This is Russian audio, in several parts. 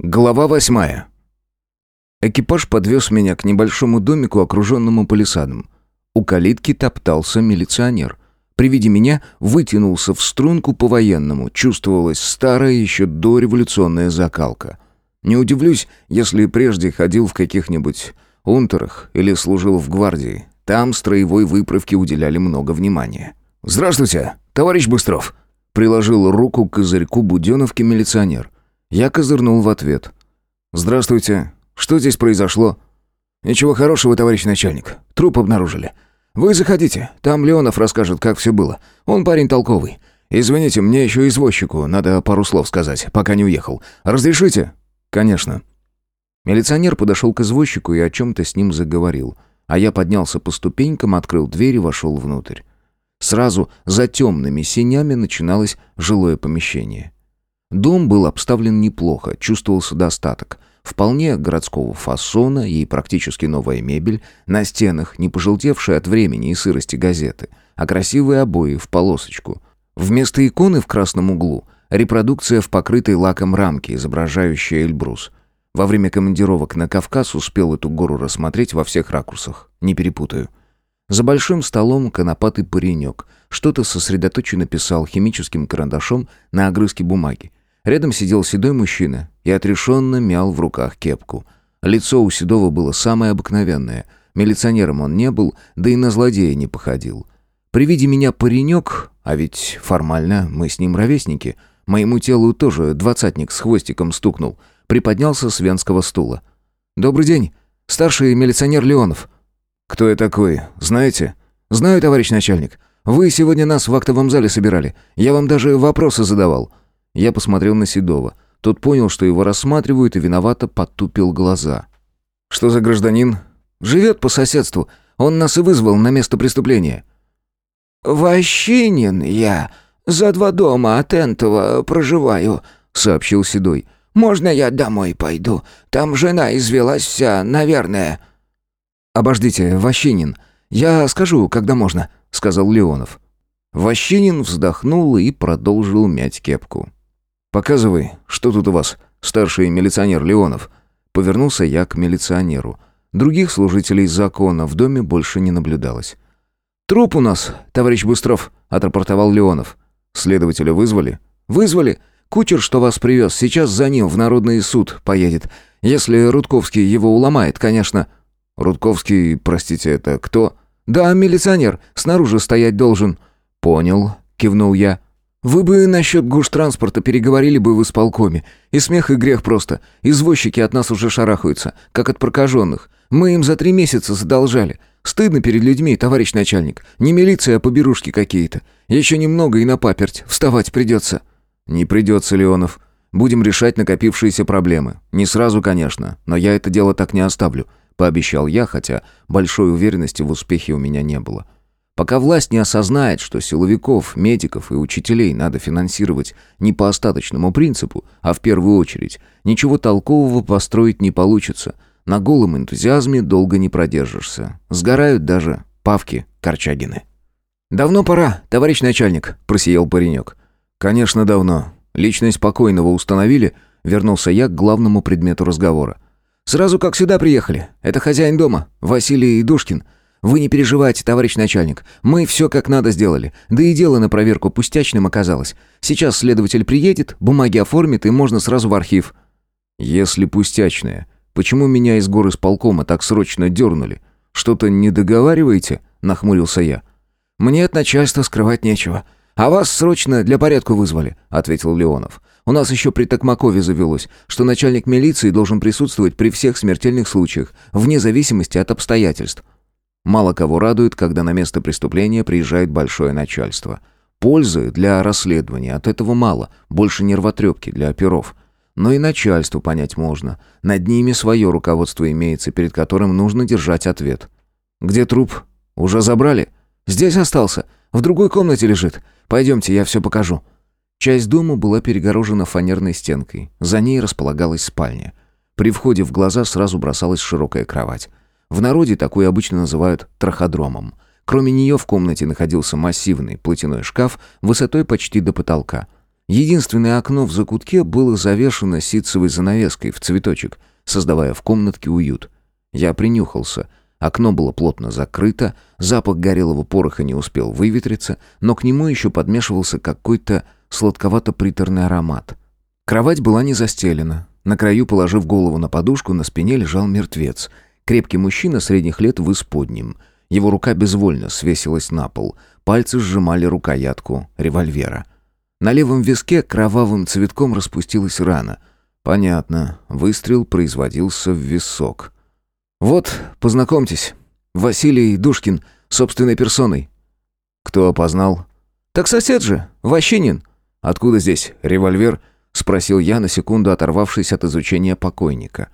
Глава восьмая. Экипаж подвез меня к небольшому домику, окруженному палисадом. У калитки топтался милиционер. При виде меня вытянулся в струнку по-военному, чувствовалась старая еще дореволюционная закалка. Не удивлюсь, если прежде ходил в каких-нибудь унтерах или служил в гвардии. Там строевой выправке уделяли много внимания. «Здравствуйте, товарищ Быстров!» Приложил руку к козырьку буденовки милиционер – я козырнул в ответ. «Здравствуйте. Что здесь произошло?» «Ничего хорошего, товарищ начальник. Труп обнаружили. Вы заходите, там Леонов расскажет, как все было. Он парень толковый. Извините, мне еще извозчику надо пару слов сказать, пока не уехал. Разрешите?» «Конечно». Милиционер подошел к извозчику и о чем-то с ним заговорил, а я поднялся по ступенькам, открыл дверь и вошел внутрь. Сразу за темными синями начиналось жилое помещение. Дом был обставлен неплохо, чувствовался достаток. Вполне городского фасона и практически новая мебель, на стенах не пожелтевшие от времени и сырости газеты, а красивые обои в полосочку. Вместо иконы в красном углу репродукция в покрытой лаком рамке, изображающая Эльбрус. Во время командировок на Кавказ успел эту гору рассмотреть во всех ракурсах, не перепутаю. За большим столом конопатый паренек что-то сосредоточенно писал химическим карандашом на огрызке бумаги. Рядом сидел седой мужчина и отрешенно мял в руках кепку. Лицо у Седова было самое обыкновенное. Милиционером он не был, да и на злодея не походил. При виде меня паренек, а ведь формально мы с ним ровесники, моему телу тоже двадцатник с хвостиком стукнул, приподнялся с венского стула. «Добрый день, старший милиционер Леонов». «Кто я такой, знаете?» «Знаю, товарищ начальник. Вы сегодня нас в актовом зале собирали. Я вам даже вопросы задавал. Я посмотрел на Седова. Тот понял, что его рассматривают, и виновато потупил глаза. «Что за гражданин?» «Живет по соседству. Он нас и вызвал на место преступления». «Ващинин я. За два дома от Энтова проживаю», — сообщил Седой. «Можно я домой пойду? Там жена извелась вся, наверное». «Обождите, Ващинин. Я скажу, когда можно», — сказал Леонов. Ващинин вздохнул и продолжил мять кепку. «Показывай, что тут у вас, старший милиционер Леонов?» Повернулся я к милиционеру. Других служителей закона в доме больше не наблюдалось. «Труп у нас, товарищ Быстров», — отрапортовал Леонов. «Следователя вызвали?» «Вызвали. Кучер, что вас привез, сейчас за ним в Народный суд поедет. Если Рудковский его уломает, конечно». «Рудковский, простите, это кто?» «Да, милиционер. Снаружи стоять должен». «Понял», — кивнул я. Вы бы насчет гуш-транспорта переговорили бы в исполкоме. И смех, и грех просто. Извозчики от нас уже шарахаются, как от прокаженных. Мы им за три месяца задолжали. Стыдно перед людьми, товарищ начальник. Не милиция, а поберушки какие-то. Еще немного и на паперть. Вставать придется». «Не придется, Леонов. Будем решать накопившиеся проблемы. Не сразу, конечно, но я это дело так не оставлю», — пообещал я, хотя большой уверенности в успехе у меня не было. Пока власть не осознает, что силовиков, медиков и учителей надо финансировать не по остаточному принципу, а в первую очередь, ничего толкового построить не получится. На голом энтузиазме долго не продержишься. Сгорают даже Павки Корчагины. «Давно пора, товарищ начальник», – просиял паренек. «Конечно, давно. Личность покойного установили?» Вернулся я к главному предмету разговора. «Сразу как сюда приехали. Это хозяин дома, Василий Идушкин. Вы не переживайте, товарищ начальник. Мы все как надо сделали. Да и дело на проверку пустячным оказалось. Сейчас следователь приедет, бумаги оформит, и можно сразу в архив». «Если пустячное, почему меня из горы с полкома так срочно дернули? Что-то не договариваете?» – нахмурился я. «Мне от начальства скрывать нечего. А вас срочно для порядка вызвали», – ответил Леонов. «У нас еще при Токмакове завелось, что начальник милиции должен присутствовать при всех смертельных случаях, вне зависимости от обстоятельств». Мало кого радует, когда на место преступления приезжает большое начальство. Пользы для расследования от этого мало, больше нервотрепки для оперов. Но и начальству понять можно. Над ними свое руководство имеется, перед которым нужно держать ответ. «Где труп? Уже забрали?» «Здесь остался. В другой комнате лежит. Пойдемте, я все покажу». Часть дома была перегорожена фанерной стенкой. За ней располагалась спальня. При входе в глаза сразу бросалась широкая кровать. В народе такую обычно называют траходромом. Кроме нее в комнате находился массивный платяной шкаф высотой почти до потолка. Единственное окно в закутке было завешено ситцевой занавеской в цветочек, создавая в комнатке уют. Я принюхался. Окно было плотно закрыто, запах горелого пороха не успел выветриться, но к нему еще подмешивался какой-то сладковато-приторный аромат. Кровать была не застелена. На краю, положив голову на подушку, на спине лежал мертвец. Крепкий мужчина средних лет в исподнем. Его рука безвольно свесилась на пол. Пальцы сжимали рукоятку револьвера. На левом виске кровавым цветком распустилась рана. Понятно, выстрел производился в висок. «Вот, познакомьтесь, Василий Душкин, собственной персоной». «Кто опознал?» «Так сосед же, Ващинин». «Откуда здесь револьвер?» — спросил я, на секунду оторвавшись от изучения покойника.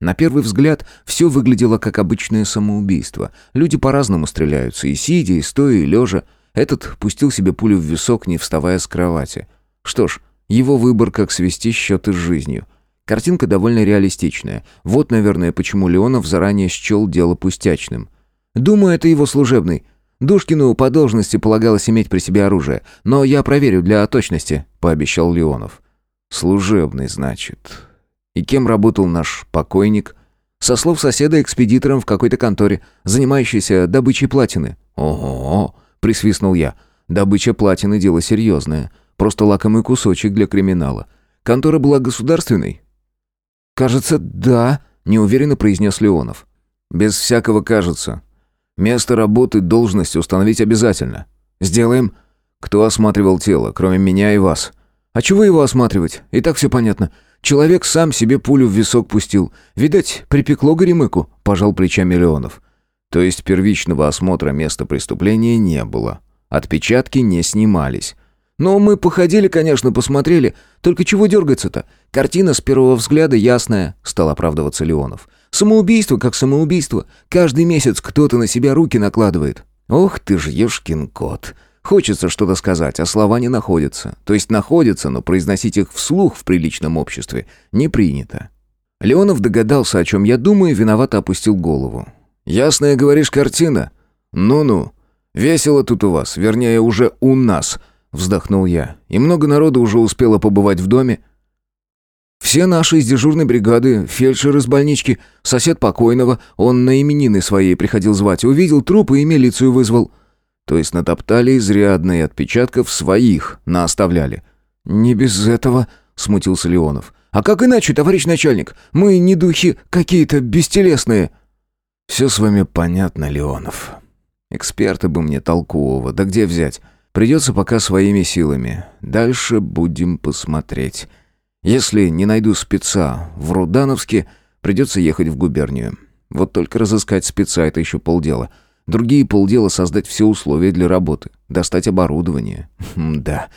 На первый взгляд все выглядело как обычное самоубийство. Люди по-разному стреляются, и сидя, и стоя, и лежа. Этот пустил себе пулю в висок, не вставая с кровати. Что ж, его выбор, как свести счеты с жизнью. Картинка довольно реалистичная. Вот, наверное, почему Леонов заранее счел дело пустячным. Думаю, это его служебный. Душкину по должности полагалось иметь при себе оружие, но я проверю для точности», — пообещал Леонов. «Служебный, значит. И кем работал наш покойник?» «Со слов соседа, экспедитором в какой-то конторе, занимающейся добычей платины». «Ого!» — присвистнул я. «Добыча платины — дело серьезное. Просто лакомый кусочек для криминала. Контора была государственной?» «Кажется, да», — неуверенно произнес Леонов. «Без всякого кажется. Место работы, должность установить обязательно. Сделаем. Кто осматривал тело, кроме меня и вас?» «А чего его осматривать? И так все понятно. Человек сам себе пулю в висок пустил. Видать, припекло горемыку», — пожал плечами Леонов. То есть первичного осмотра места преступления не было. Отпечатки не снимались. «Но мы походили, конечно, посмотрели. Только чего дергаться-то? Картина с первого взгляда ясная», — стал оправдываться Леонов. «Самоубийство как самоубийство. Каждый месяц кто-то на себя руки накладывает». «Ох ты ж, ешкин кот!» Хочется что-то сказать, а слова не находятся. То есть находятся, но произносить их вслух в приличном обществе не принято. Леонов догадался, о чем я думаю, и виновато опустил голову. «Ясная, говоришь, картина? Ну-ну. Весело тут у вас, вернее, уже у нас», — вздохнул я. «И много народу уже успело побывать в доме». «Все наши из дежурной бригады, фельдшер из больнички, сосед покойного, он на именины своей приходил звать, увидел труп и милицию вызвал». То есть натоптали изрядно и отпечатков своих наоставляли. «Не без этого», — смутился Леонов. «А как иначе, товарищ начальник? Мы не духи какие-то бестелесные». «Все с вами понятно, Леонов. Эксперта бы мне толкового, да где взять? Придется пока своими силами. Дальше будем посмотреть. Если не найду спеца в Рудановске, придется ехать в губернию. Вот только разыскать спеца — это еще полдела. Другие полдела — создать все условия для работы, достать оборудование. да,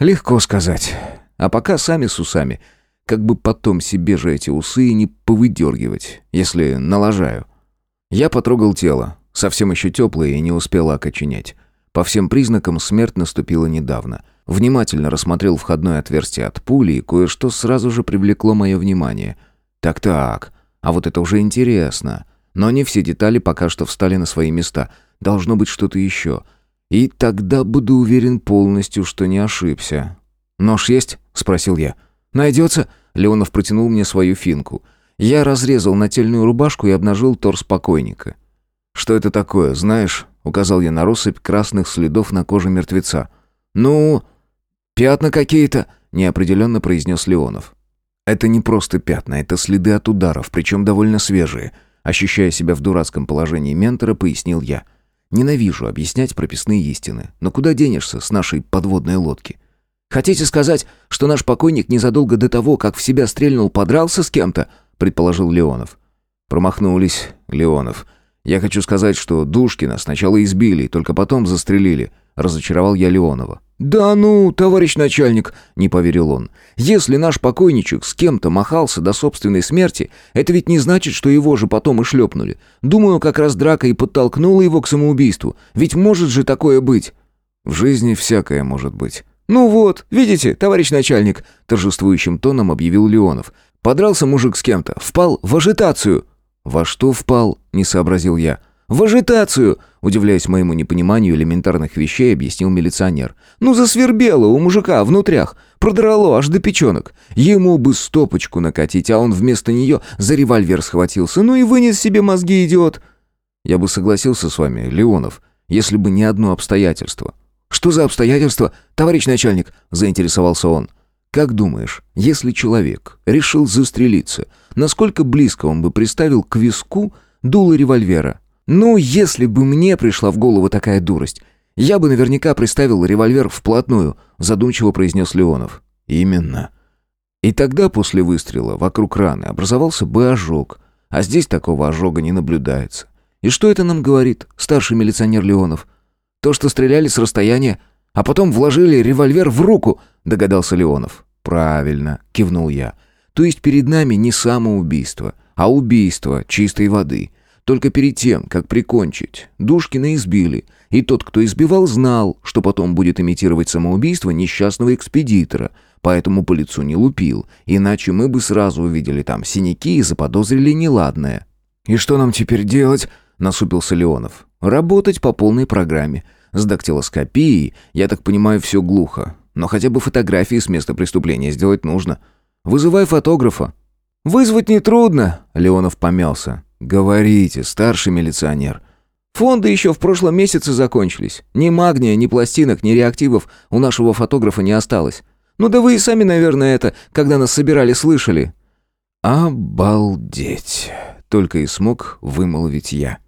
легко сказать. А пока сами с усами. Как бы потом себе же эти усы не повыдергивать, если налажаю. Я потрогал тело, совсем еще теплое и не успел окоченеть. По всем признакам смерть наступила недавно. Внимательно рассмотрел входное отверстие от пули, и кое-что сразу же привлекло мое внимание. Так-так, а вот это уже интересно. Но не все детали пока что встали на свои места. Должно быть что-то еще. И тогда буду уверен полностью, что не ошибся. «Нож есть?» — спросил я. «Найдется?» — Леонов протянул мне свою финку — я разрезал нательную рубашку и обнажил торс покойника. «Что это такое, знаешь?» — указал я на россыпь красных следов на коже мертвеца. «Ну, пятна какие-то», — неопределенно произнес Леонов. «Это не просто пятна, это следы от ударов, причем довольно свежие», — ощущая себя в дурацком положении ментора, пояснил я. «Ненавижу объяснять прописные истины, но куда денешься с нашей подводной лодки?» «Хотите сказать, что наш покойник незадолго до того, как в себя стрельнул, подрался с кем-то?» предположил Леонов. Промахнулись, Леонов. Я хочу сказать, что Душкина сначала избили, только потом застрелили. Разочаровал я Леонова. «Да ну, товарищ начальник», — не поверил он. «Если наш покойничек с кем-то махался до собственной смерти, это ведь не значит, что его же потом и шлепнули. Думаю, как раз драка и подтолкнула его к самоубийству. Ведь может же такое быть». «В жизни всякое может быть». «Ну вот, видите, товарищ начальник», — торжествующим тоном объявил Леонов. Подрался мужик с кем-то, впал в ажитацию». «Во что впал?» — не сообразил я. «В ажитацию! Удивляясь моему непониманию элементарных вещей, объяснил милиционер. «Ну, засвербело у мужика внутрях. Продрало аж до печенок. Ему бы стопочку накатить, а он вместо нее за револьвер схватился. Ну и вынес себе мозги, идиот!» «Я бы согласился с вами, Леонов, если бы не одно обстоятельство». «Что за обстоятельства, товарищ начальник?» – заинтересовался он. «Как думаешь, если человек решил застрелиться, насколько близко он бы приставил к виску дуло револьвера?» Ну, если бы мне пришла в голову такая дурость, я бы наверняка приставил револьвер вплотную, задумчиво произнес Леонов. Именно. И тогда после выстрела вокруг раны образовался бы ожог, а здесь такого ожога не наблюдается. И что это нам говорит, старший милиционер Леонов? То, что стреляли с расстояния, а потом вложили револьвер в руку, догадался Леонов. Правильно, кивнул я. То есть перед нами не самоубийство, а убийство чистой воды. Только перед тем, как прикончить, Душкина избили, и тот, кто избивал, знал, что потом будет имитировать самоубийство несчастного экспедитора, поэтому по лицу не лупил, иначе мы бы сразу увидели там синяки и заподозрили неладное. «И что нам теперь делать?» – насупился Леонов. «Работать по полной программе. С дактилоскопией, я так понимаю, все глухо. Но хотя бы фотографии с места преступления сделать нужно. Вызывай фотографа». «Вызвать нетрудно», – Леонов помялся. «Говорите, старший милиционер». «Фонды еще в прошлом месяце закончились. Ни магния, ни пластинок, ни реактивов у нашего фотографа не осталось. Ну да вы и сами, наверное, это, когда нас собирали, слышали». «Обалдеть!» — только и смог вымолвить я.